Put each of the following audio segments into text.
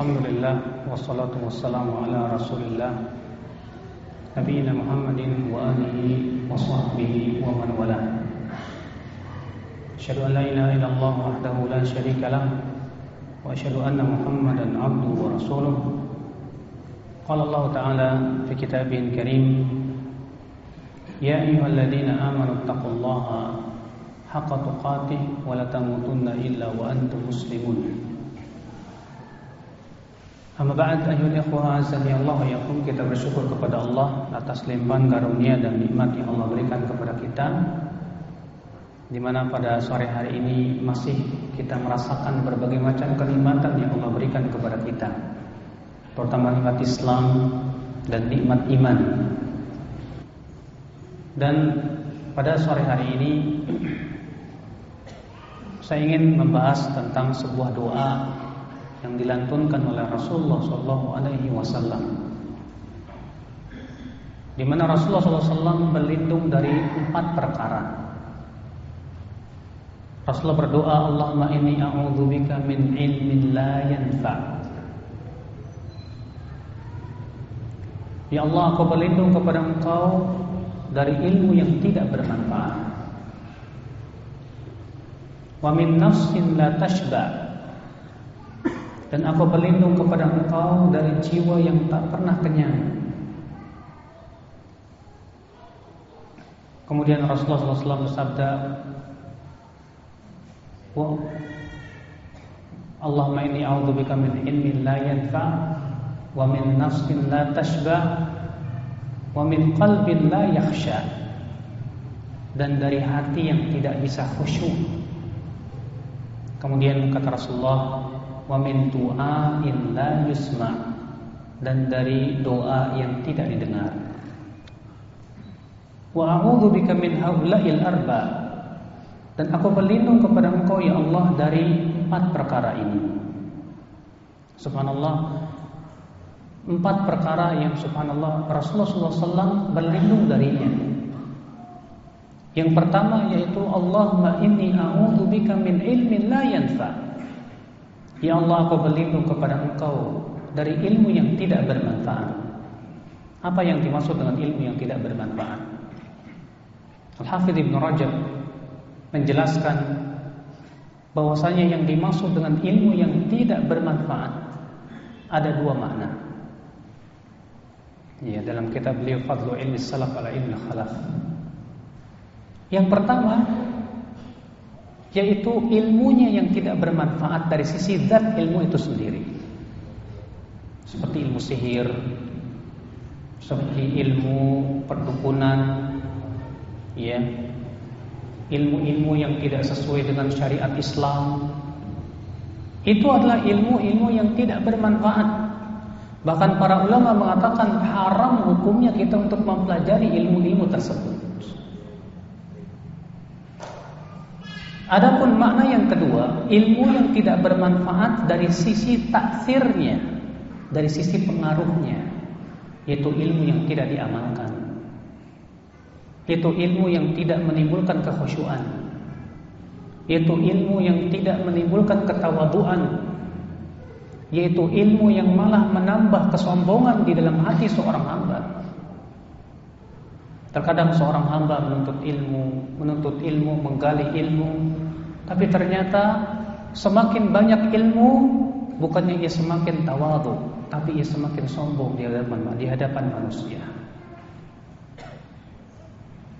الحمد لله والصلاة والسلام على رسول الله. نبينا محمد وآله وصحبه ومن والاه. أشهد أن لا إله إلا الله وحده لا شريك له وأشهد أن محمدا عبده ورسوله. قال الله تعالى في كتابه الكريم يا أيها الذين آمنوا اتقوا الله حق تقاته ولا تموتن إلا وأنتم مسلمون. Amma ba'd ayuhal ikhwah azani Allah yakum kita bersyukur kepada Allah atas limpahan karunia dan nikmat yang Allah berikan kepada kita di mana pada sore hari ini masih kita merasakan berbagai macam kenikmatan yang Allah berikan kepada kita. Terutama nikmat Islam dan nikmat iman. Dan pada sore hari ini saya ingin membahas tentang sebuah doa yang dilantunkan oleh Rasulullah Shallallahu Alaihi Wasallam, di mana Rasulullah SAW berlindung dari empat perkara. Rasulullah berdoa, Allahumma inni a'udzubika min ilmin la yanfa. Ya Allah, aku berlindung kepada Engkau dari ilmu yang tidak bermanfaat. Wa min nafsin la tashba' Dan aku berlindung kepada engkau dari jiwa yang tak pernah kenyang. Kemudian Rasulullah SAW bersabda, Wa Allahumma inni a'udzubika min ilmin la yanfa wa min nafsin la tashba wa min qalbin la yakhsha dan dari hati yang tidak bisa khusyuk. Kemudian kata Rasulullah, wa min du'ain la yusma dan dari doa yang tidak didengar. Wa a'udzu bika min haula'il arba dan aku berlindung kepada Engkau ya Allah dari empat perkara ini. Subhanallah empat perkara yang subhanallah Rasulullah SAW berlindung darinya. Yang pertama yaitu Allahumma inni a'udzubika min ilmin la yanfa' Ya Allah aku berlindung kepada engkau dari ilmu yang tidak bermanfaat. Apa yang dimaksud dengan ilmu yang tidak bermanfaat? Al-Hafidh Ibn Rajab menjelaskan bahwasanya yang dimaksud dengan ilmu yang tidak bermanfaat ada dua makna. Ya, dalam kitab beliau Fadlu Ilmi Salaf ala Ilmi Khalaf. Yang pertama, yaitu ilmunya yang tidak bermanfaat dari sisi zat ilmu itu sendiri. Seperti ilmu sihir, seperti ilmu perdukunan, ya. Ilmu-ilmu yang tidak sesuai dengan syariat Islam. Itu adalah ilmu-ilmu yang tidak bermanfaat. Bahkan para ulama mengatakan haram hukumnya kita untuk mempelajari ilmu-ilmu tersebut. Adapun makna yang kedua, ilmu yang tidak bermanfaat dari sisi taksirnya, dari sisi pengaruhnya, yaitu ilmu yang tidak diamalkan. Yaitu ilmu yang tidak menimbulkan kekhusyuan. Yaitu ilmu yang tidak menimbulkan ketawaduan. Yaitu ilmu yang malah menambah kesombongan di dalam hati seorang hamba. Terkadang seorang hamba menuntut ilmu, menuntut ilmu, menggali ilmu, tapi ternyata semakin banyak ilmu, bukannya ia semakin tawadu, tapi ia semakin sombong di hadapan di hadapan manusia.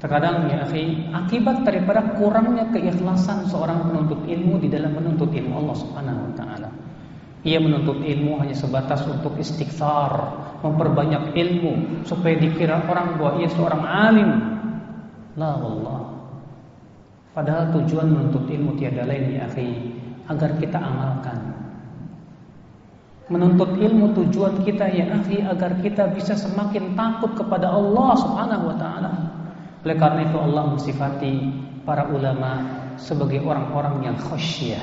Terkadang ya akhi, akibat daripada kurangnya keikhlasan seorang penuntut ilmu di dalam menuntut ilmu Allah Subhanahu wa taala. Ia menuntut ilmu hanya sebatas untuk istighfar, memperbanyak ilmu supaya dikira orang bahwa ia seorang alim. La wallah. Padahal tujuan menuntut ilmu tiada lain ya akhi, agar kita amalkan. Menuntut ilmu tujuan kita ya akhi agar kita bisa semakin takut kepada Allah Subhanahu wa taala. Oleh karena itu Allah mensifati para ulama sebagai orang-orang yang khasyah.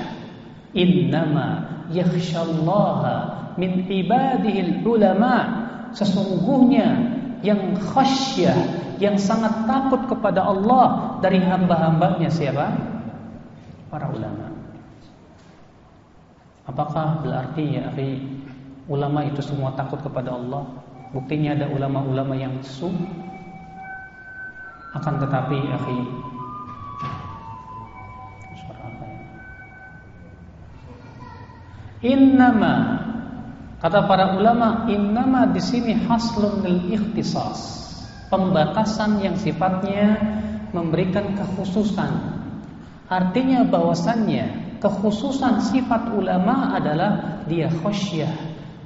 Innama yakhshallaha min ibadihil ulama sesungguhnya yang khasyah yang sangat takut kepada Allah dari hamba-hambanya siapa para ulama apakah berarti ya akhi ulama itu semua takut kepada Allah? Buktinya ada ulama-ulama yang su akan tetapi akhi suara apa ya? Innama kata para ulama innama di sini haslun lil ikhtisas. Pembatasan yang sifatnya memberikan kekhususan. Artinya bahwasannya kekhususan sifat ulama adalah dia khasyah,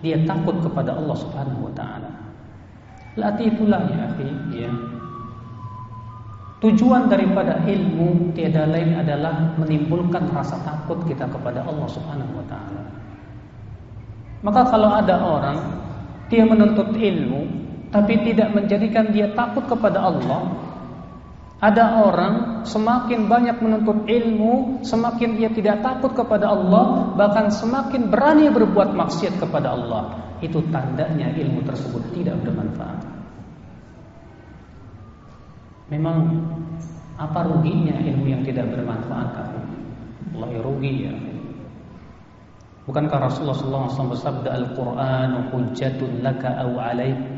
dia takut kepada Allah Subhanahu wa taala. Latifullah ya akhi, ya. Tujuan daripada ilmu tiada lain adalah menimbulkan rasa takut kita kepada Allah Subhanahu wa taala. Maka kalau ada orang dia menuntut ilmu tapi tidak menjadikan dia takut kepada Allah, ada orang semakin banyak menuntut ilmu, semakin dia tidak takut kepada Allah, bahkan semakin berani berbuat maksiat kepada Allah. Itu tandanya ilmu tersebut tidak bermanfaat. Memang apa ruginya ilmu yang tidak bermanfaat? Allah rugi ya. Bukankah Rasulullah SAW bersabda Al-Quran hujjatun laka aw alaik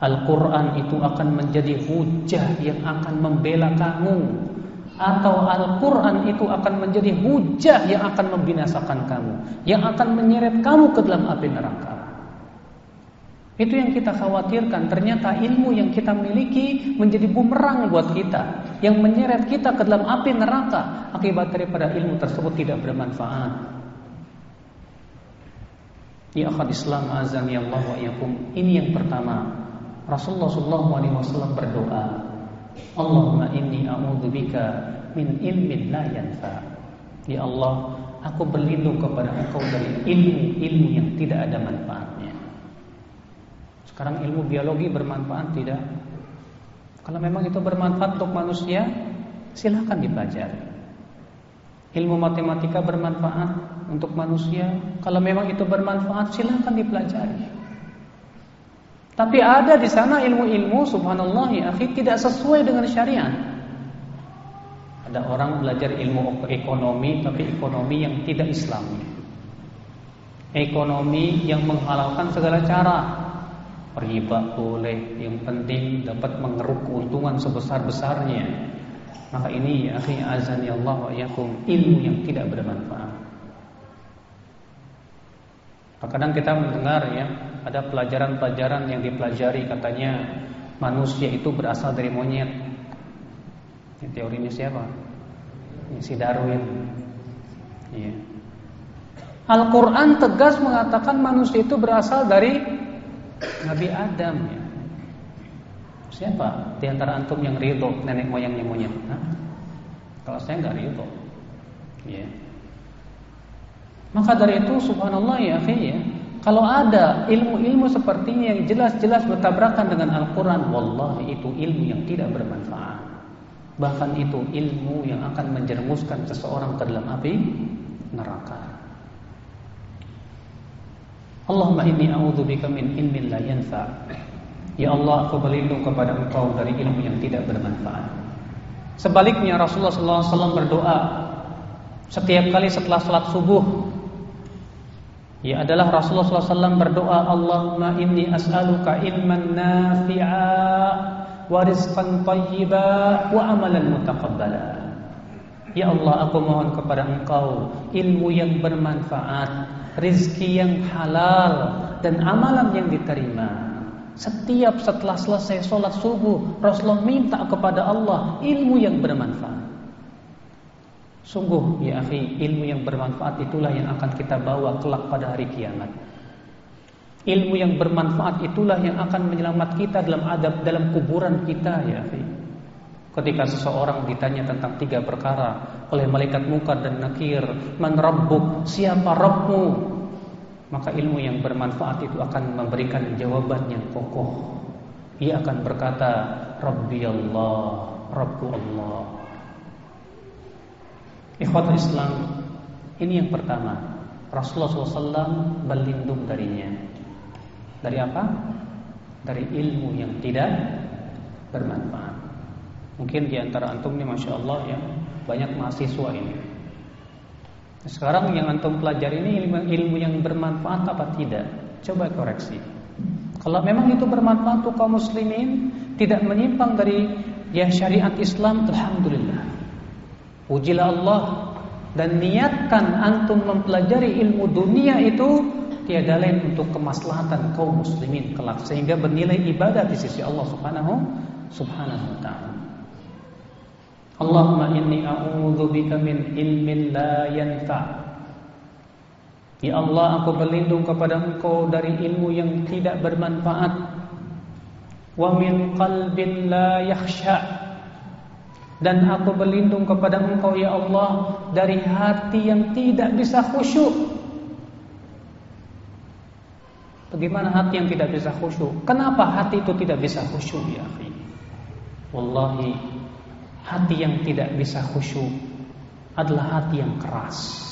Al-Quran itu akan menjadi hujah yang akan membela kamu Atau Al-Quran itu akan menjadi hujah yang akan membinasakan kamu Yang akan menyeret kamu ke dalam api neraka itu yang kita khawatirkan. Ternyata ilmu yang kita miliki menjadi bumerang buat kita, yang menyeret kita ke dalam api neraka akibat daripada ilmu tersebut tidak bermanfaat. Ya akhad Islam azan ya Allah wa yakum. Ini yang pertama. Rasulullah sallallahu alaihi wasallam berdoa, Allahumma inni a'udzubika min ilmin la yanfa. Ya Allah, aku berlindung kepada Engkau dari ilmu-ilmu yang tidak ada manfaatnya. Sekarang ilmu biologi bermanfaat tidak? Kalau memang itu bermanfaat untuk manusia, silahkan dipelajari. Ilmu matematika bermanfaat untuk manusia. Kalau memang itu bermanfaat, silahkan dipelajari. Tapi ada di sana ilmu-ilmu, subhanallah ya akhi, tidak sesuai dengan syariat. Ada orang belajar ilmu ekonomi, tapi ekonomi yang tidak Islami. Ekonomi yang menghalalkan segala cara riba boleh, yang penting dapat mengeruk keuntungan sebesar-besarnya. Maka ini ya akhi azan ya Allah wa yakum ilmu yang tidak bermanfaat. Kadang kita mendengar ya ada pelajaran-pelajaran yang dipelajari katanya manusia itu berasal dari monyet. Ini teorinya siapa? Ini si Darwin. Ya. Al-Quran tegas mengatakan manusia itu berasal dari Nabi Adam ya. Siapa di antara antum yang ridho nenek moyangnya monyet? Hah? Kalau saya nggak ridho, ya. Maka dari itu subhanallah ya ya. Kalau ada ilmu-ilmu seperti ini yang jelas-jelas bertabrakan dengan Al-Quran Wallahi itu ilmu yang tidak bermanfaat Bahkan itu ilmu yang akan menjermuskan seseorang ke dalam api neraka Allahumma inni a'udzubika min ilmin la yanfa. Ya Allah, aku berlindung kepada Engkau dari ilmu yang tidak bermanfaat. Sebaliknya Rasulullah SAW berdoa setiap kali setelah salat subuh. Ya adalah Rasulullah SAW berdoa Allahumma inni as'aluka ilman nafi'a wa rizqan tayyiba wa amalan mutaqabbala. Ya Allah, aku mohon kepada Engkau ilmu yang bermanfaat, rizki yang halal dan amalan yang diterima. Setiap setelah selesai sholat subuh, Rasulullah minta kepada Allah ilmu yang bermanfaat. Sungguh ya akhi, ilmu yang bermanfaat itulah yang akan kita bawa kelak pada hari kiamat. Ilmu yang bermanfaat itulah yang akan menyelamat kita dalam adab dalam kuburan kita ya akhi. Ketika seseorang ditanya tentang tiga perkara oleh malaikat mukar dan nakir, man rabbuk, siapa Rabbmu? Maka ilmu yang bermanfaat itu akan memberikan jawaban yang kokoh. Ia akan berkata, Rabbi Allah, Rabbu Allah. Ikhwat Islam, ini yang pertama. Rasulullah SAW berlindung darinya. Dari apa? Dari ilmu yang tidak bermanfaat. Mungkin di antara antum ini masya Allah ya banyak mahasiswa ini. Sekarang yang antum pelajari ini ilmu, ilmu yang bermanfaat apa tidak? Coba koreksi. Kalau memang itu bermanfaat untuk kaum muslimin, tidak menyimpang dari ya syariat Islam, alhamdulillah. Pujilah Allah dan niatkan antum mempelajari ilmu dunia itu tiada lain untuk kemaslahatan kaum muslimin kelak sehingga bernilai ibadah di sisi Allah Subhanahu subhanahu wa taala. Allahumma inni a'udzubika min ilmin la yanfa' Ya Allah aku berlindung kepada engkau dari ilmu yang tidak bermanfaat. Wa min qalbin la yakhsha Dan aku berlindung kepada engkau ya Allah Dari hati yang tidak bisa khusyuk. Bagaimana hati yang tidak bisa khusyuk? Kenapa hati itu tidak bisa khusyuk ya akhi? Wallahi Hati yang tidak bisa khusyuk Adalah hati yang keras.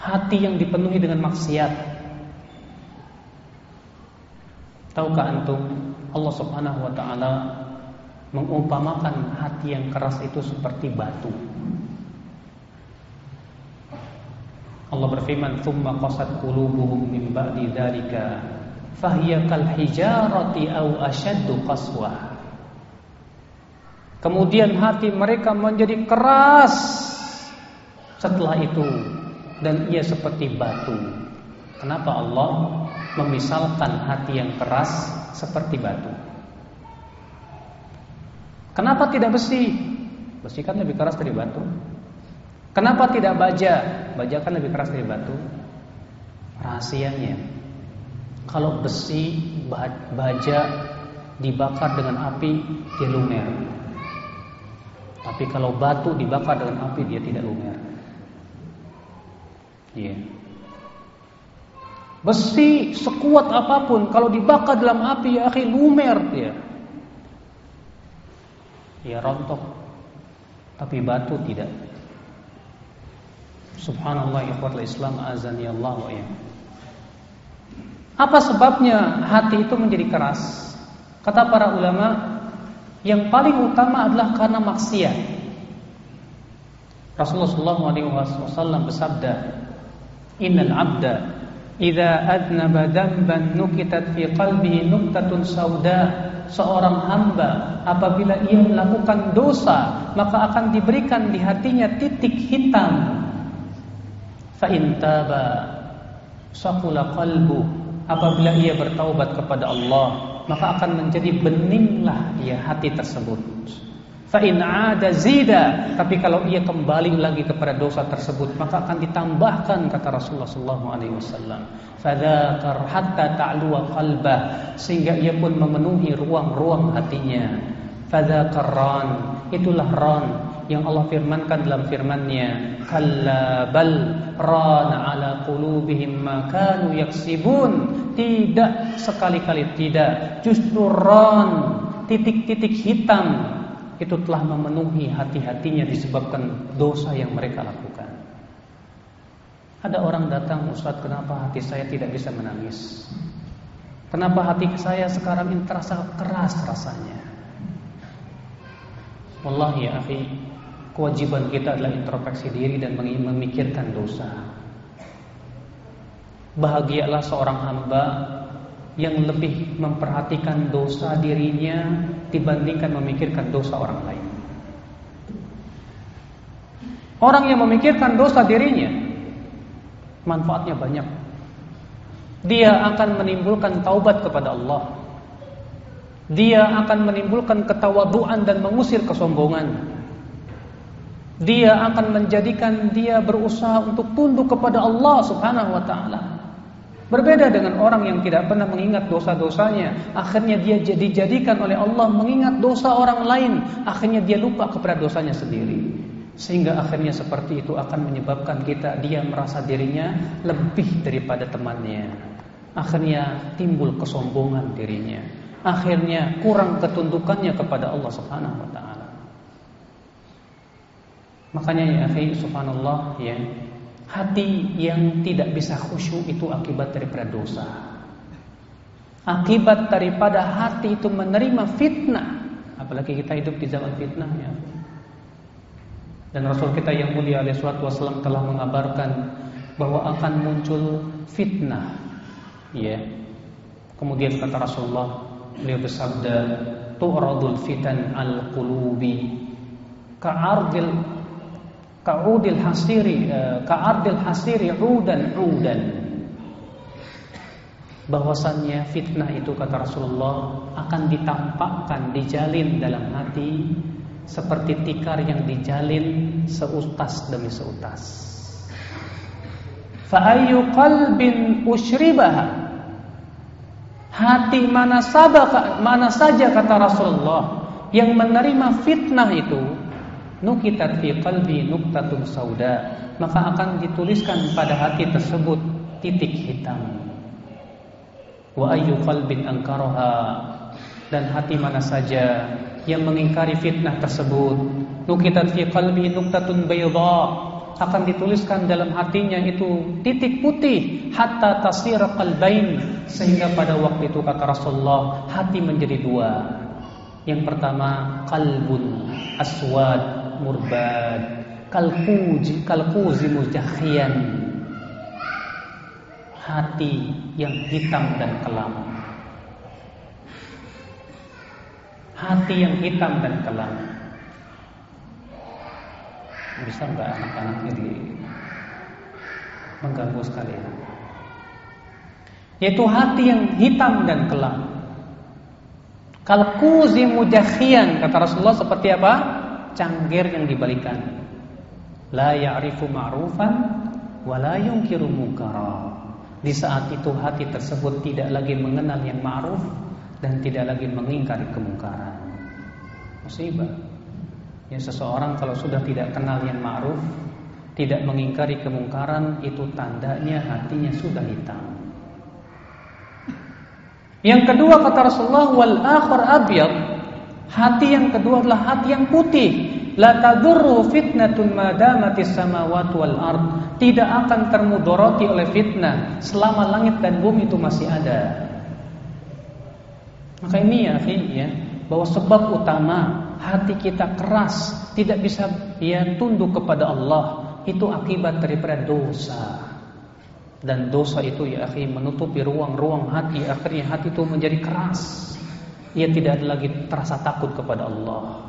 Hati yang dipenuhi dengan maksiat. Tahukah antum Allah Subhanahu wa taala mengumpamakan hati yang keras itu seperti batu. Allah berfirman, "Tsumma qasat qulubuhum min ba'di dzalika fahiya kal hijarati aw ashaddu qaswa." Kemudian hati mereka menjadi keras. Setelah itu dan ia seperti batu. Kenapa Allah memisalkan hati yang keras seperti batu? Kenapa tidak besi? Besi kan lebih keras dari batu. Kenapa tidak baja? Baja kan lebih keras dari batu. Rahasianya, kalau besi baja dibakar dengan api dia lumer. Tapi kalau batu dibakar dengan api dia tidak lumer. Iya. Besi sekuat apa pun kalau dibakar dalam api ya lumer dia. Ya rontok. Tapi batu tidak. Subhanallah ikhwatul Islam azani Allah wa ya. Apa sebabnya hati itu menjadi keras? Kata para ulama, yang paling utama adalah karena maksiat. Rasulullah SAW bersabda, Innal abda idza adnaba damban nukitat fi qalbihi nuktatun sauda seorang hamba. Apabila ia melakukan dosa maka akan diberikan di hatinya titik hitam. Fa in taba saqula qalbu. Apabila ia bertaubat kepada Allah maka akan menjadi beninglah dia hati tersebut Fa in ada zida, tapi kalau ia kembali lagi kepada dosa tersebut, maka akan ditambahkan kata Rasulullah sallallahu alaihi wasallam. Fadzakar hatta ta'luwa qalbah, sehingga ia pun memenuhi ruang-ruang hatinya. Fadzakar ran, itulah ran yang Allah firmankan dalam firman-Nya, "Kalla bal rana ala qulubihim ma kanu yaksibun." Tidak sekali-kali tidak, justru ran titik-titik hitam itu telah memenuhi hati-hatinya disebabkan dosa yang mereka lakukan. Ada orang datang, Ustaz, kenapa hati saya tidak bisa menangis? Kenapa hati saya sekarang ini terasa keras rasanya? Wallahi ya akhi, kewajiban kita adalah introspeksi diri dan memikirkan dosa. Bahagialah seorang hamba yang lebih memperhatikan dosa dirinya dibandingkan memikirkan dosa orang lain. Orang yang memikirkan dosa dirinya manfaatnya banyak. Dia akan menimbulkan taubat kepada Allah. Dia akan menimbulkan ketawaduan dan mengusir kesombongan. Dia akan menjadikan dia berusaha untuk tunduk kepada Allah Subhanahu wa taala. Berbeda dengan orang yang tidak pernah mengingat dosa-dosanya. Akhirnya dia dijadikan oleh Allah mengingat dosa orang lain. Akhirnya dia lupa kepada dosanya sendiri. Sehingga akhirnya seperti itu akan menyebabkan kita dia merasa dirinya lebih daripada temannya. Akhirnya timbul kesombongan dirinya. Akhirnya kurang ketundukannya kepada Allah Subhanahu wa taala. Makanya ya akhi subhanallah ya Hati yang tidak bisa khusyuk itu akibat daripada dosa. Akibat daripada hati itu menerima fitnah. Apalagi kita hidup di zaman fitnah ya. Dan Rasul kita yang mulia alaihi wasallam telah mengabarkan bahwa akan muncul fitnah. Ya. Kemudian kata Rasulullah, beliau bersabda, "Tu'radul fitan al-qulubi ka'ardil ka'udil hasiri eh, ka'ardil hasiri udan udan." Bahwasannya fitnah itu kata Rasulullah akan ditampakkan, dijalin dalam hati seperti tikar yang dijalin seutas demi seutas. Fa'ayu qalbin ushribaha Hati mana, sabak, mana saja kata Rasulullah yang menerima fitnah itu nukitat fi qalbi nuktatun sauda maka akan dituliskan pada hati tersebut titik hitam wa ayyu qalbin angkaraha dan hati mana saja yang mengingkari fitnah tersebut nukitat fi qalbi nuktatun bayda akan dituliskan dalam hatinya itu titik putih hatta tasir qalbain sehingga pada waktu itu kata Rasulullah hati menjadi dua. Yang pertama kalbun aswad murbad kalkuji kalkuzi mujahian hati yang hitam dan kelam hati yang hitam dan kelam bisa nggak anak-anak ini mengganggu sekalian? Yaitu hati yang hitam dan kelam. Kalkuzi mujakhian kata Rasulullah seperti apa? Cangkir yang dibalikan. La ya'rifu ma'rufan wa la yunkiru munkara. Di saat itu hati tersebut tidak lagi mengenal yang ma'ruf dan tidak lagi mengingkari kemungkaran. Musibah. Ya seseorang kalau sudah tidak kenal yang ma'ruf, tidak mengingkari kemungkaran, itu tandanya hatinya sudah hitam. Yang kedua kata Rasulullah wal akhir abyad, hati yang kedua adalah hati yang putih. La tadurru fitnatun madamatis samawati wal ard. Tidak akan termudoroti oleh fitnah selama langit dan bumi itu masih ada. Maka ini ya, ya bahwa sebab utama hati kita keras, tidak bisa ya tunduk kepada Allah, itu akibat daripada dosa. Dan dosa itu ya akhi menutupi ruang-ruang hati, akhirnya hati itu menjadi keras. Ia tidak ada lagi terasa takut kepada Allah.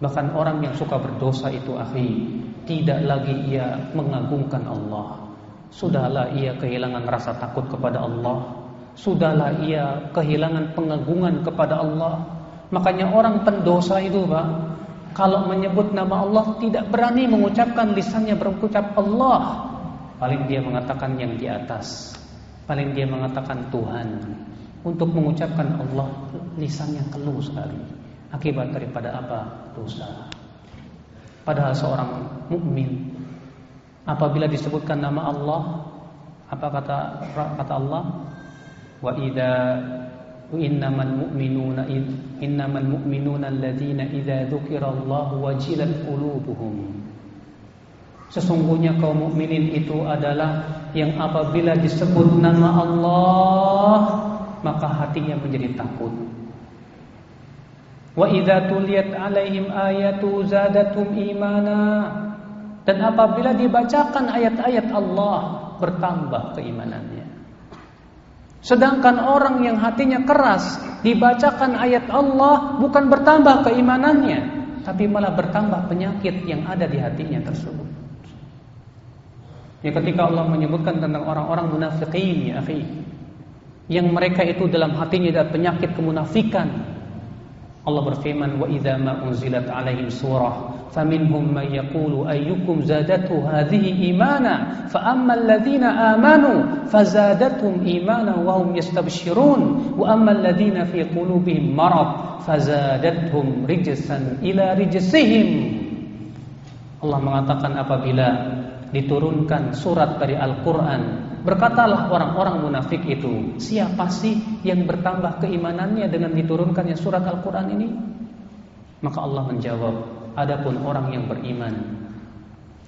Bahkan orang yang suka berdosa itu akhi tidak lagi ia mengagungkan Allah. Sudahlah ia kehilangan rasa takut kepada Allah. Sudahlah ia kehilangan pengagungan kepada Allah Makanya orang pendosa itu Pak Kalau menyebut nama Allah Tidak berani mengucapkan lisannya berucap Allah Paling dia mengatakan yang di atas Paling dia mengatakan Tuhan Untuk mengucapkan Allah Lisannya keluh sekali. Akibat daripada apa? Dosa. Padahal seorang mukmin apabila disebutkan nama Allah apa kata kata Allah? Wa idza innamal mu'minuna innamal mu'minuna alladzina idza dzukirallahu wajilat qulubuhum. Sesungguhnya kaum mukminin itu adalah yang apabila disebut nama Allah maka hatinya menjadi takut. Wa idza tuliyat alaihim ayatu zadatum imana. Dan apabila dibacakan ayat-ayat Allah bertambah keimanannya. Sedangkan orang yang hatinya keras dibacakan ayat Allah bukan bertambah keimanannya, tapi malah bertambah penyakit yang ada di hatinya tersebut. Ya ketika Allah menyebutkan tentang orang-orang munafikin ya akhi, yang mereka itu dalam hatinya ada penyakit kemunafikan. Allah berfirman, "Wa idza ma unzilat 'alaihim surah, faminhum man yaqulu ayyukum zadatu hadhihi imana, fa amma alladhina amanu fazadatuhum imana wa hum yastabshirun, wa amma alladhina fi qulubihim marad fazadatuhum rijsan ila rijsihim." Allah mengatakan apabila diturunkan surat dari Al-Quran Berkatalah orang-orang munafik itu Siapa sih yang bertambah keimanannya dengan diturunkannya surat Al-Quran ini? Maka Allah menjawab Adapun orang yang beriman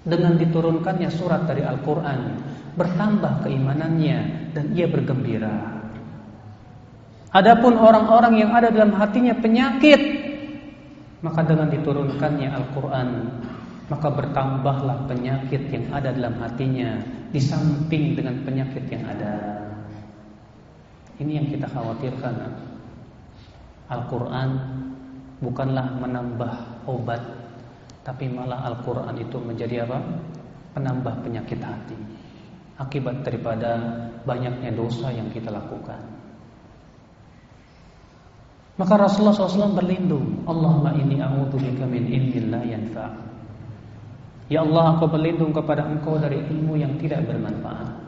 dengan diturunkannya surat dari Al-Qur'an bertambah keimanannya dan ia bergembira. Adapun orang-orang yang ada dalam hatinya penyakit maka dengan diturunkannya Al-Qur'an maka bertambahlah penyakit yang ada dalam hatinya di samping dengan penyakit yang ada. Ini yang kita khawatirkan. Al-Quran bukanlah menambah obat, tapi malah Al-Quran itu menjadi apa? Penambah penyakit hati. Akibat daripada banyaknya dosa yang kita lakukan. Maka Rasulullah SAW berlindung. Allahumma inni a'udzubika min ilmin la. Ya Allah, aku berlindung kepada Engkau dari ilmu yang tidak bermanfaat.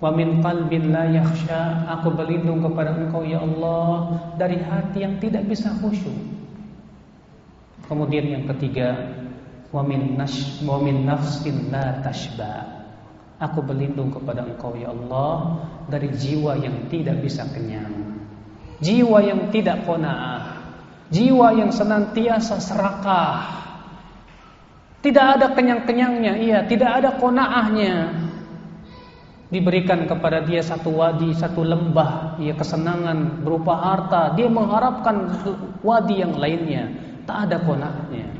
Wa min qalbin la yakhsha, aku berlindung kepada Engkau ya Allah dari hati yang tidak bisa khusyuk. Kemudian yang ketiga, wa min nash wa min nafsin la tashba. Aku berlindung kepada Engkau ya Allah dari jiwa yang tidak bisa kenyang. Jiwa yang tidak qanaah. Jiwa yang senantiasa serakah. Tidak ada kenyang-kenyangnya, iya, tidak ada qanaahnya diberikan kepada dia satu wadi, satu lembah, ya kesenangan berupa harta, dia mengharapkan wadi yang lainnya, tak ada konaknya.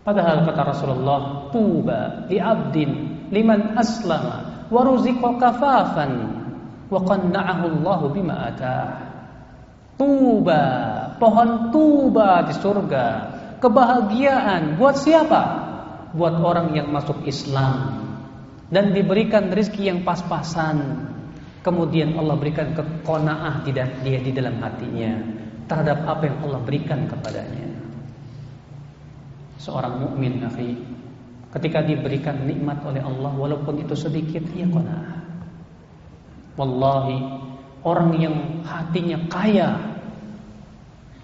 Padahal kata Rasulullah, tuba li abdin liman aslama wa ruziqa kafafan wa qanna'ahu Allah bima atah. Tuba, pohon tuba di surga, kebahagiaan buat siapa? Buat orang yang masuk Islam, dan diberikan rizki yang pas-pasan. Kemudian Allah berikan kekonaah dia di dalam hatinya terhadap apa yang Allah berikan kepadanya. Seorang mukmin akhi, ketika diberikan nikmat oleh Allah walaupun itu sedikit, ia konaah. Wallahi, orang yang hatinya kaya,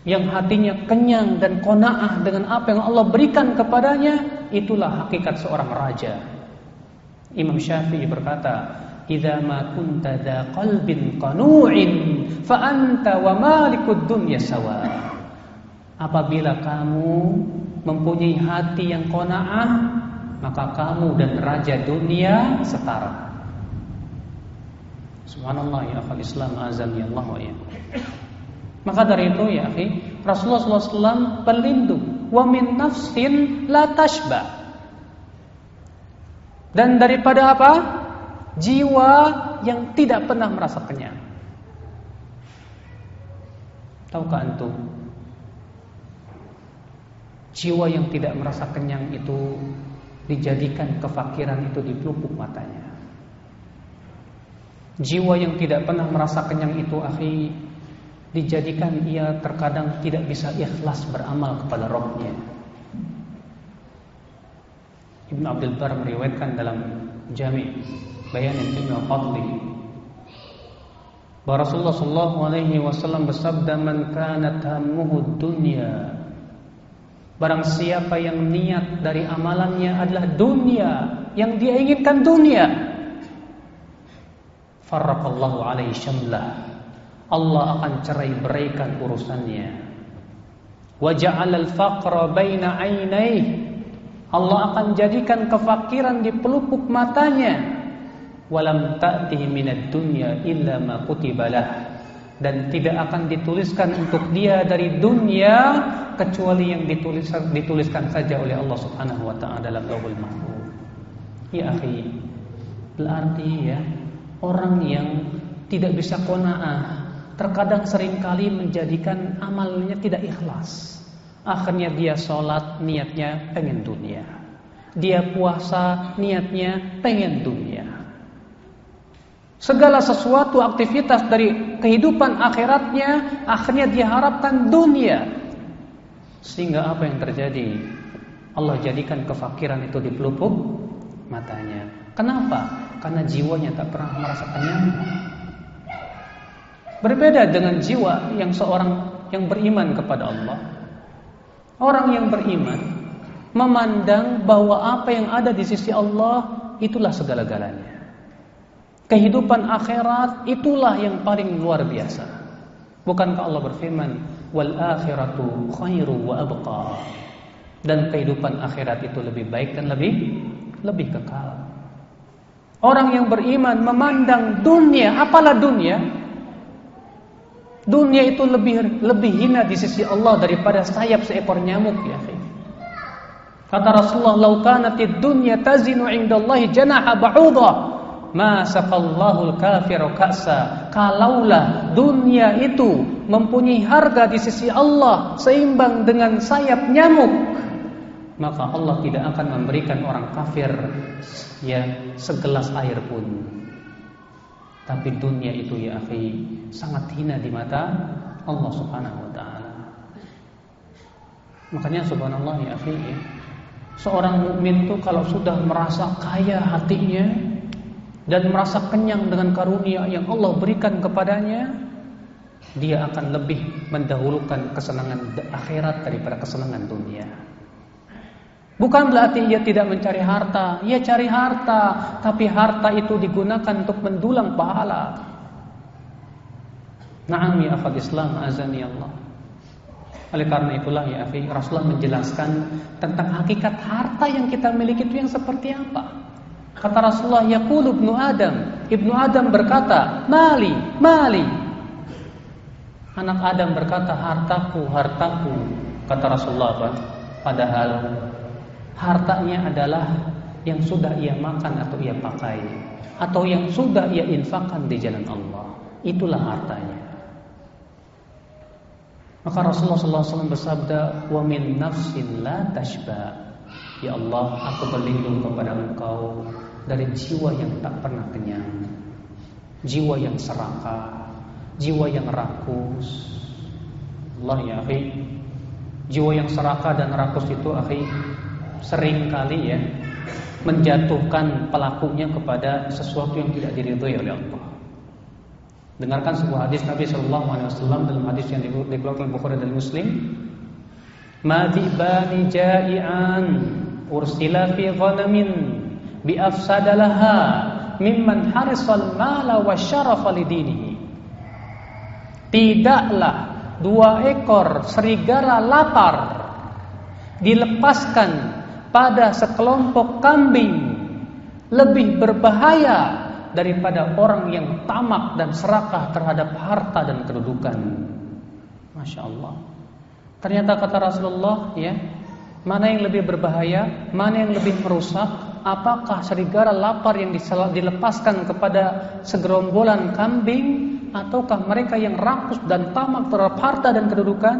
yang hatinya kenyang dan konaah dengan apa yang Allah berikan kepadanya, itulah hakikat seorang raja. Imam Syafi'i berkata, "Idza ma kunta dza qalbin qanu'in fa anta wa malikud dunya sawa." Apabila kamu mempunyai hati yang qanaah, maka kamu dan raja dunia setara. Subhanallah ya akhal Islam azan ya Allah ya. Maka dari itu ya akhi, Rasulullah SAW berlindung wa min nafsin la tashba. Dan daripada apa? Jiwa yang tidak pernah merasa kenyang. Tahukah antum? Jiwa yang tidak merasa kenyang itu dijadikan kefakiran itu di pelupuk matanya. Jiwa yang tidak pernah merasa kenyang itu akhi dijadikan ia terkadang tidak bisa ikhlas beramal kepada rohnya. Ibn Abdul Bar meriwayatkan dalam Jami Bayan Ilmi Fadli bahwa Rasulullah sallallahu alaihi wasallam bersabda man kana hammuhu dunya. Barang siapa yang niat dari amalannya adalah dunia Yang dia inginkan dunia. Farraqallahu alaihi syamlah Allah akan cerai beraikan urusannya Wa ja'alal faqra baina ainaihi Allah akan jadikan kefakiran di pelupuk matanya. Walam ta'tihi minad dunya illa ma kutibalah. Dan tidak akan dituliskan untuk dia dari dunia kecuali yang dituliskan, dituliskan saja oleh Allah Subhanahu wa taala dalam Lauhul Mahfuz. Ya akhi, berarti ya orang yang tidak bisa qanaah terkadang sering kali menjadikan amalnya tidak ikhlas. Akhirnya dia sholat niatnya pengen dunia. Dia puasa niatnya pengen dunia. Segala sesuatu aktivitas dari kehidupan akhiratnya akhirnya dia harapkan dunia. Sehingga apa yang terjadi? Allah jadikan kefakiran itu di pelupuk matanya. Kenapa? Karena jiwanya tak pernah merasa kenyang. Berbeda dengan jiwa yang seorang yang beriman kepada Allah. Orang yang beriman memandang bahwa apa yang ada di sisi Allah itulah segala-galanya. Kehidupan akhirat itulah yang paling luar biasa. Bukankah Allah berfirman, "Wal akhiratu khairu wa abqa." Dan kehidupan akhirat itu lebih baik dan lebih lebih kekal. Orang yang beriman memandang dunia, apalah dunia? Dunia itu lebih lebih hina di sisi Allah daripada sayap seekor nyamuk ya. Kata Rasulullah, "Lau kanatid dunya tazinu 'indallahi janaha ba'udah, ma saqallahu al-kafiru ka'sa." Kalaulah dunia itu mempunyai harga di sisi Allah seimbang dengan sayap nyamuk, maka Allah tidak akan memberikan orang kafir ya segelas air pun. Tapi dunia itu ya akhi sangat hina di mata Allah Subhanahu wa taala. Makanya subhanallah ya akhi ya, Seorang mukmin itu kalau sudah merasa kaya hatinya dan merasa kenyang dengan karunia yang Allah berikan kepadanya, dia akan lebih mendahulukan kesenangan akhirat daripada kesenangan dunia. Bukan berarti ia tidak mencari harta, ia cari harta, tapi harta itu digunakan untuk mendulang pahala. Naam ya akhwat Islam azani Allah. Oleh karena itulah ya akhi, Rasulullah menjelaskan tentang hakikat harta yang kita miliki itu yang seperti apa. Kata Rasulullah, yaqulu ibnu Adam. Ibnu Adam berkata, "Mali, mali." Anak Adam berkata, "Hartaku, hartaku." Kata Rasulullah? Padahal hartanya adalah yang sudah ia makan atau ia pakai atau yang sudah ia infakkan di jalan Allah. Itulah hartanya. Maka Rasulullah SAW bersabda, "Wa min nafsin la tashba." Ya Allah, aku berlindung kepada Engkau dari jiwa yang tak pernah kenyang, jiwa yang serakah, jiwa yang rakus. Allah ya, akhi. Jiwa yang serakah dan rakus itu, akhi, sering kali ya menjatuhkan pelakunya kepada sesuatu yang tidak diridhoi oleh Allah. Dengarkan sebuah hadis Nabi Shallallahu Alaihi Wasallam dalam hadis yang dikeluarkan Bukhari dan Muslim. Madibani jai'an ursila fi ghanamin bi afsadalaha mimman harisal mala wa syarafa lidinihi. Tidaklah dua ekor serigala lapar dilepaskan pada sekelompok kambing lebih berbahaya daripada orang yang tamak dan serakah terhadap harta dan kedudukan. Masya Allah. Ternyata kata Rasulullah, ya, mana yang lebih berbahaya, mana yang lebih merusak? Apakah serigala lapar yang dilepaskan kepada segerombolan kambing, ataukah mereka yang rakus dan tamak terhadap harta dan kedudukan?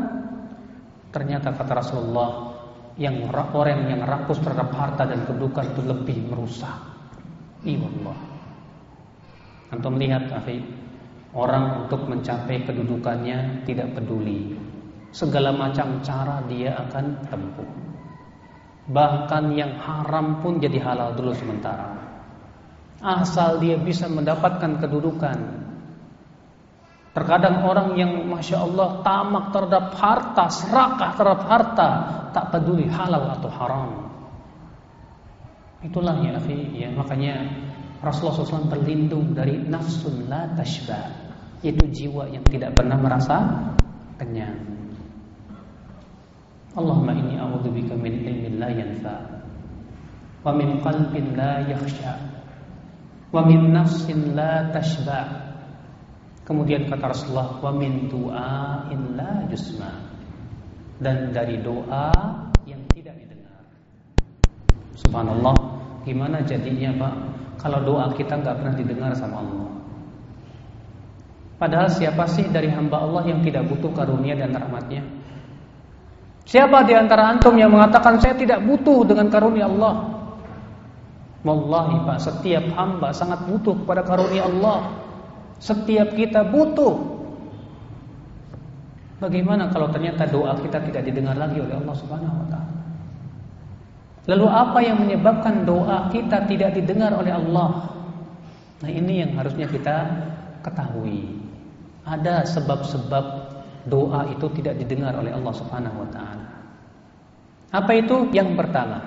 Ternyata kata Rasulullah, yang orang yang rakus terhadap harta dan kedudukan itu lebih merusak. Iya Allah. Antum melihat akhi, orang untuk mencapai kedudukannya tidak peduli. Segala macam cara dia akan tempuh. Bahkan yang haram pun jadi halal dulu sementara. Asal dia bisa mendapatkan kedudukan. Terkadang orang yang Masya Allah tamak terhadap harta, serakah terhadap harta, tak peduli halal atau haram. Itulah ya akhi, ya. Makanya Rasulullah SAW berlindung dari nafsun la tashba Itu jiwa yang tidak pernah merasa kenyang. Allahumma inni a'udzubika min ilmin la yanfa Wa min qalbin la yakhsha Wa min nafsin la tashba Kemudian kata Rasulullah Wa min du'ain la yusma Dan dari doa yang tidak didengar Subhanallah Gimana jadinya Pak kalau doa kita nggak pernah didengar sama Allah. Padahal siapa sih dari hamba Allah yang tidak butuh karunia dan rahmatnya? Siapa di antara antum yang mengatakan saya tidak butuh dengan karunia Allah? Wallahi Pak, setiap hamba sangat butuh kepada karunia Allah. Setiap kita butuh. Bagaimana kalau ternyata doa kita tidak didengar lagi oleh Allah Subhanahu wa taala? Lalu apa yang menyebabkan doa kita tidak didengar oleh Allah? Nah ini yang harusnya kita ketahui. Ada sebab-sebab doa itu tidak didengar oleh Allah Subhanahu wa taala. Apa itu? Yang pertama,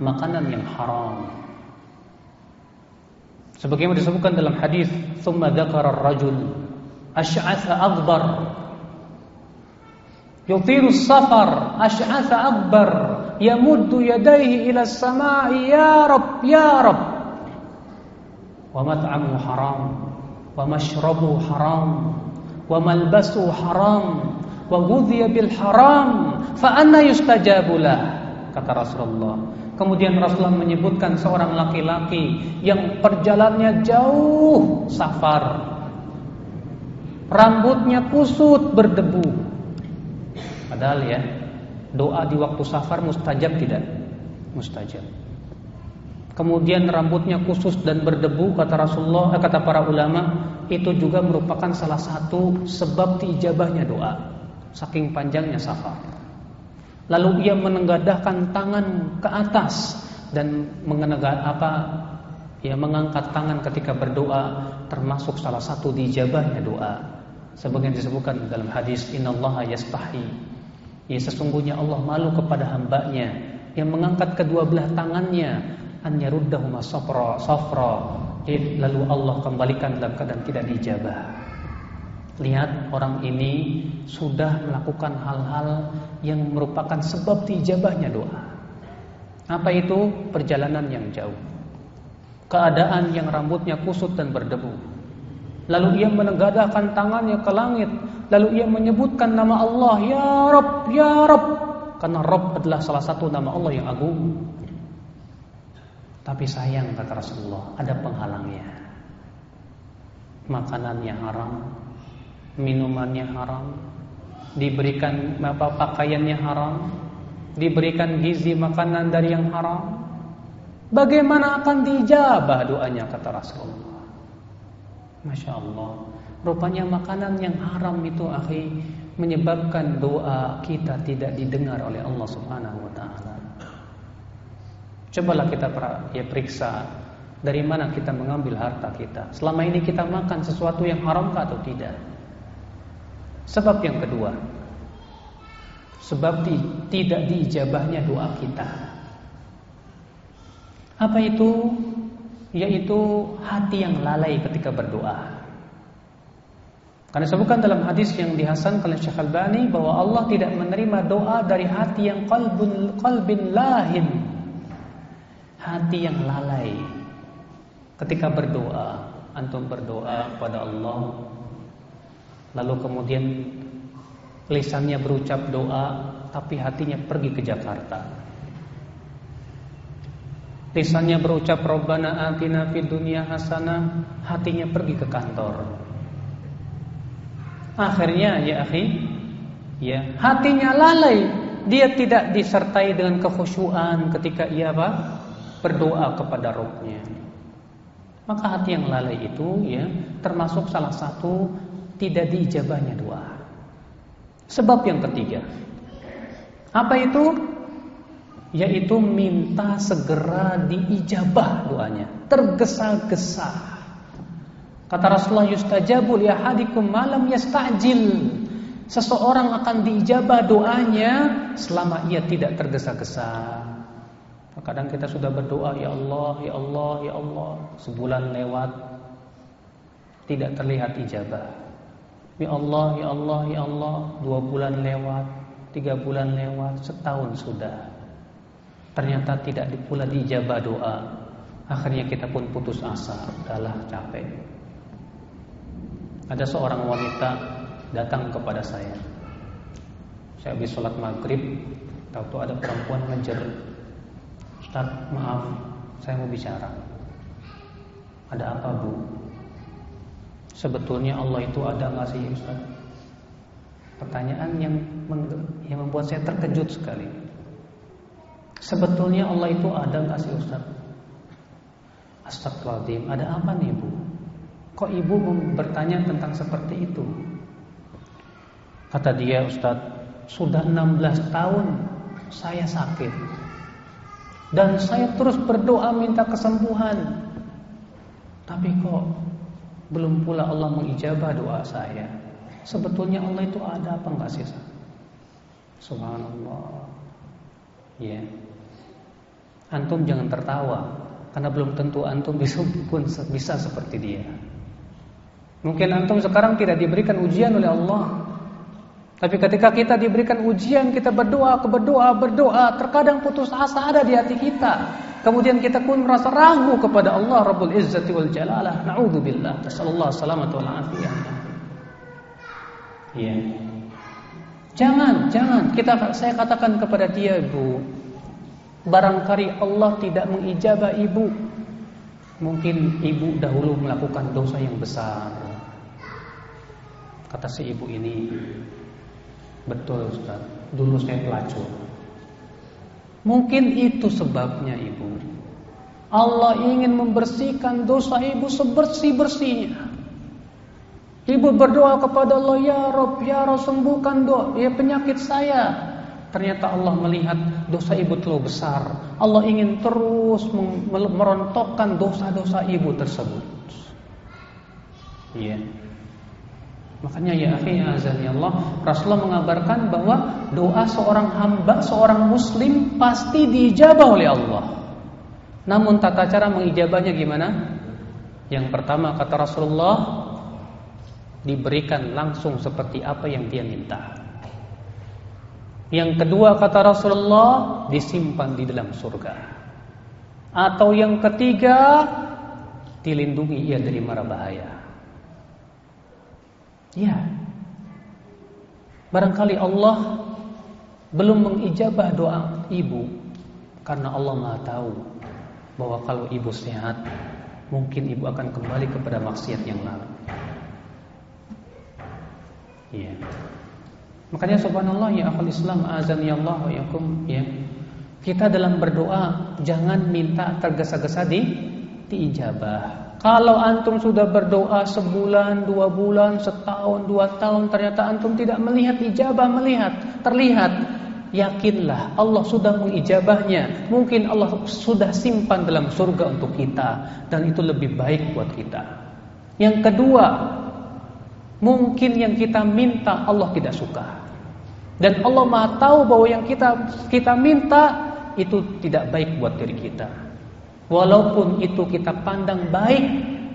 makanan yang haram. Sebagaimana disebutkan dalam hadis, "Tsumma dzakara ar-rajul asy'atha aghbar yutiru safar asy'atha akbar. Yamuddu yadayhi ila samai ya rab ya rab wa mat'amu haram. Wa mashrabu haram. Wa malbasu haram. Wa ghudhiya bil haram. Fa anna yustajabu kata Rasulullah. Kemudian Rasulullah menyebutkan seorang laki-laki yang perjalannya jauh safar. Rambutnya kusut berdebu. Padahal ya, doa di waktu safar mustajab tidak? Mustajab. Kemudian rambutnya khusus dan berdebu kata Rasulullah, eh, kata para ulama, itu juga merupakan salah satu sebab diijabahnya doa. Saking panjangnya safar. Lalu ia menenggadahkan tangan ke atas dan mengenegak apa ya mengangkat tangan ketika berdoa termasuk salah satu dijabahnya doa. Sebagaimana disebutkan dalam hadis innallaha yastahi. Ya sesungguhnya Allah malu kepada hambanya yang mengangkat kedua belah tangannya an yaruddahuma safra safra lalu Allah kembalikan dalam keadaan tidak dijabah. Lihat orang ini sudah melakukan hal-hal yang merupakan sebab dijabahnya doa. Apa itu? Perjalanan yang jauh. Keadaan yang rambutnya kusut dan berdebu. Lalu ia menegadakan tangannya ke langit. Lalu ia menyebutkan nama Allah, Ya Rob, Ya Rob. Karena Rob adalah salah satu nama Allah yang agung. Tapi sayang kata Rasulullah, ada penghalangnya. Makanannya haram, minumannya haram, diberikan apa pakaiannya haram, diberikan gizi makanan dari yang haram. Bagaimana akan dijabah doanya kata Rasulullah. Masya Allah. Rupanya makanan yang haram itu akhi menyebabkan doa kita tidak didengar oleh Allah Subhanahu wa taala. Cobalah kita ya periksa dari mana kita mengambil harta kita. Selama ini kita makan sesuatu yang haram atau tidak? Sebab yang kedua, sebab di, tidak diijabahnya doa kita. Apa itu? Yaitu hati yang lalai ketika berdoa. Karena sebutkan dalam hadis yang dihasankan oleh Syekh Al-Bani bahwa Allah tidak menerima doa dari hati yang qalbun qalbin lahin. Hati yang lalai. Ketika berdoa, antum berdoa kepada Allah Lalu kemudian lisannya berucap doa tapi hatinya pergi ke Jakarta. Lisannya berucap Rabbana atina fid dunya hasanah, hatinya pergi ke kantor. Akhirnya ya akhi, ya, hatinya lalai. Dia tidak disertai dengan kekhusyuan ketika ia apa? berdoa kepada Rabbnya. Maka hati yang lalai itu ya termasuk salah satu tidak diijabahnya doa. Sebab yang ketiga, apa itu? Yaitu minta segera diijabah doanya, tergesa-gesa. Kata Rasulullah yustajabu li ahadikum malam yastajil. Seseorang akan diijabah doanya selama ia tidak tergesa-gesa. Kadang kita sudah berdoa, ya Allah, ya Allah, ya Allah, sebulan lewat tidak terlihat ijabah. Ya Allah, ya Allah, ya Allah, dua bulan lewat, tiga bulan lewat, setahun sudah. Ternyata tidak pula dijabah doa. Akhirnya kita pun putus asa, udahlah capek. Ada seorang wanita datang kepada saya. Saya habis sholat maghrib, tahu ada perempuan ngejar. Ustaz, maaf, saya mau bicara. Ada apa bu? Sebetulnya Allah itu ada nggak sih Ustaz? Pertanyaan yang yang membuat saya terkejut sekali. Sebetulnya Allah itu ada nggak sih Ustaz? Astagfirullahaladzim, ada apa nih ibu? Kok ibu bertanya tentang seperti itu? Kata dia Ustaz, sudah 16 tahun saya sakit. Dan saya terus berdoa minta kesembuhan. Tapi kok belum pula Allah mengijabah doa saya. Sebetulnya Allah itu ada apa enggak sih? Subhanallah. Ya. Antum jangan tertawa karena belum tentu antum bisa pun bisa seperti dia. Mungkin antum sekarang tidak diberikan ujian oleh Allah, tapi ketika kita diberikan ujian, kita berdoa, berdoa, berdoa, terkadang putus asa ada di hati kita. Kemudian kita pun merasa ragu kepada Allah Rabbul Izzati wal Jalalah. Na'udzubillah. Nasallallahu salamatu wal afiyah. Ya. Jangan, jangan. Kita saya katakan kepada dia, Ibu, Barangkali Allah tidak mengijabah ibu. Mungkin ibu dahulu melakukan dosa yang besar. Kata si ibu ini, betul Ustaz, dulu saya pelacur. Mungkin itu sebabnya ibu. Allah ingin membersihkan dosa ibu sebersih-bersihnya. Ibu berdoa kepada Allah, Ya Rob, Ya Rob sembuhkan doa, ya penyakit saya. Ternyata Allah melihat dosa ibu terlalu besar. Allah ingin terus merontokkan dosa-dosa ibu tersebut. Iya. Makanya ya akhi ya Allah, Rasulullah mengabarkan bahwa doa seorang hamba, seorang muslim pasti diijabah oleh Allah. Namun tata cara mengijabahnya gimana? Yang pertama kata Rasulullah, diberikan langsung seperti apa yang dia minta. Yang kedua kata Rasulullah disimpan di dalam surga. Atau yang ketiga dilindungi ia dari mara bahaya. Ya. Barangkali Allah belum mengijabah doa ibu karena Allah Maha tahu bahwa kalau ibu sehat mungkin ibu akan kembali kepada maksiat yang lalu. Iya. Makanya subhanallah ya akal Islam azan ya Allah wa yakum ya. Kita dalam berdoa jangan minta tergesa-gesa di diijabah. Kalau antum sudah berdoa sebulan, dua bulan, setahun, dua tahun ternyata antum tidak melihat ijabah melihat, terlihat Yakinlah Allah sudah mengijabahnya Mungkin Allah sudah simpan dalam surga untuk kita Dan itu lebih baik buat kita Yang kedua Mungkin yang kita minta Allah tidak suka. Dan Allah Maha tahu bahwa yang kita kita minta itu tidak baik buat diri kita. Walaupun itu kita pandang baik,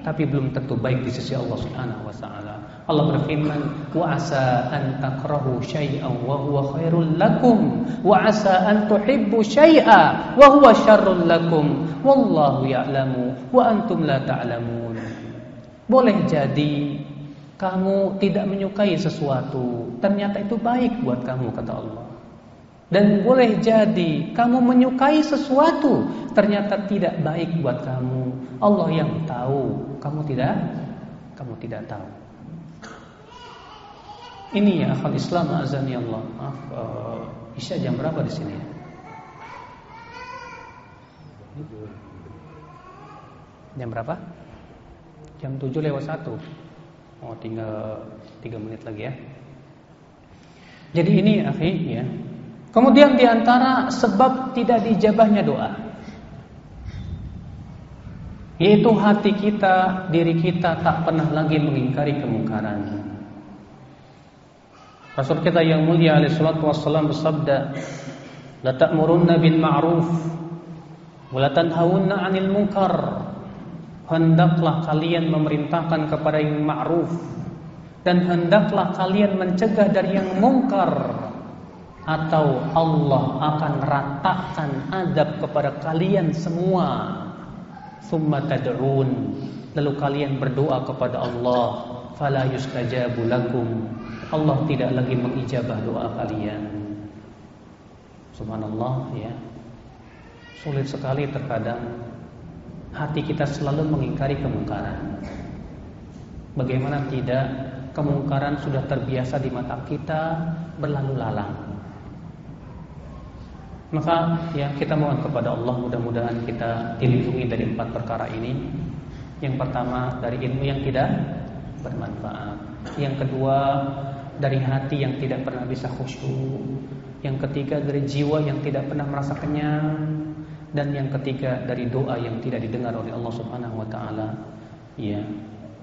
tapi belum tentu baik di sisi Allah Subhanahu wa taala. Allah berfirman, "Wa asa an takrahu syai'an wa huwa khairul lakum, wa asa an tuhibbu syai'a wa huwa syarrul lakum, wallahu ya'lamu wa antum la ta'lamun." Boleh jadi kamu tidak menyukai sesuatu, ternyata itu baik buat kamu kata Allah. Dan boleh jadi kamu menyukai sesuatu, ternyata tidak baik buat kamu. Allah yang tahu, kamu tidak kamu tidak tahu. Ini ya akal Islam azan ya Allah. Maaf, uh, Isya jam berapa di sini? Jam berapa? Jam 7 lewat 1 Oh tinggal 3 menit lagi ya. Jadi ini akhi ya. Kemudian di antara sebab tidak dijabahnya doa yaitu hati kita, diri kita tak pernah lagi mengingkari kemungkaran. Rasul kita yang mulia alaihi salatu wassalam bersabda, "La ta'murunna bil ma'ruf wa la tanhauna 'anil munkar." hendaklah kalian memerintahkan kepada yang ma'ruf dan hendaklah kalian mencegah dari yang mungkar atau Allah akan ratakan adab kepada kalian semua. Summa tad'un. Lalu kalian berdoa kepada Allah fala yustajabu lakum. Allah tidak lagi mengijabah doa kalian. Subhanallah ya. Sulit sekali terkadang. Hati kita selalu mengingkari kemungkaran. Bagaimana tidak kemungkaran sudah terbiasa di mata kita berlalu lalang. Maka ya kita mohon kepada Allah mudah-mudahan kita dilindungi dari empat perkara ini. Yang pertama dari ilmu yang tidak bermanfaat. Yang kedua dari hati yang tidak pernah bisa khusyuk. Yang ketiga dari jiwa yang tidak pernah merasa kenyang dan yang ketiga dari doa yang tidak didengar oleh Allah Subhanahu wa taala. Ya.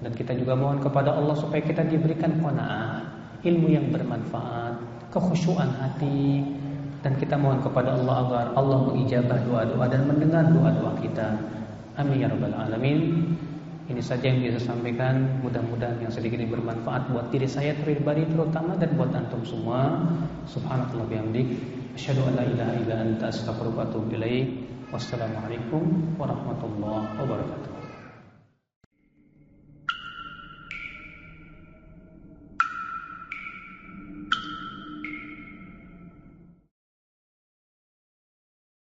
Dan kita juga mohon kepada Allah supaya kita diberikan qanaah, ilmu yang bermanfaat, kekhusyuan hati dan kita mohon kepada Allah agar Allah mengijabah doa-doa dan mendengar doa-doa kita. Amin ya rabbal alamin. Ini saja yang bisa sampaikan. Mudah-mudahan yang sedikit ini bermanfaat buat diri saya pribadi terutama dan buat antum semua. Subhanallah bihamdik. Asyhadu an la ilaha illa anta astaghfiruka wa atubu ilaik. Wassalamualaikum warahmatullahi wabarakatuh.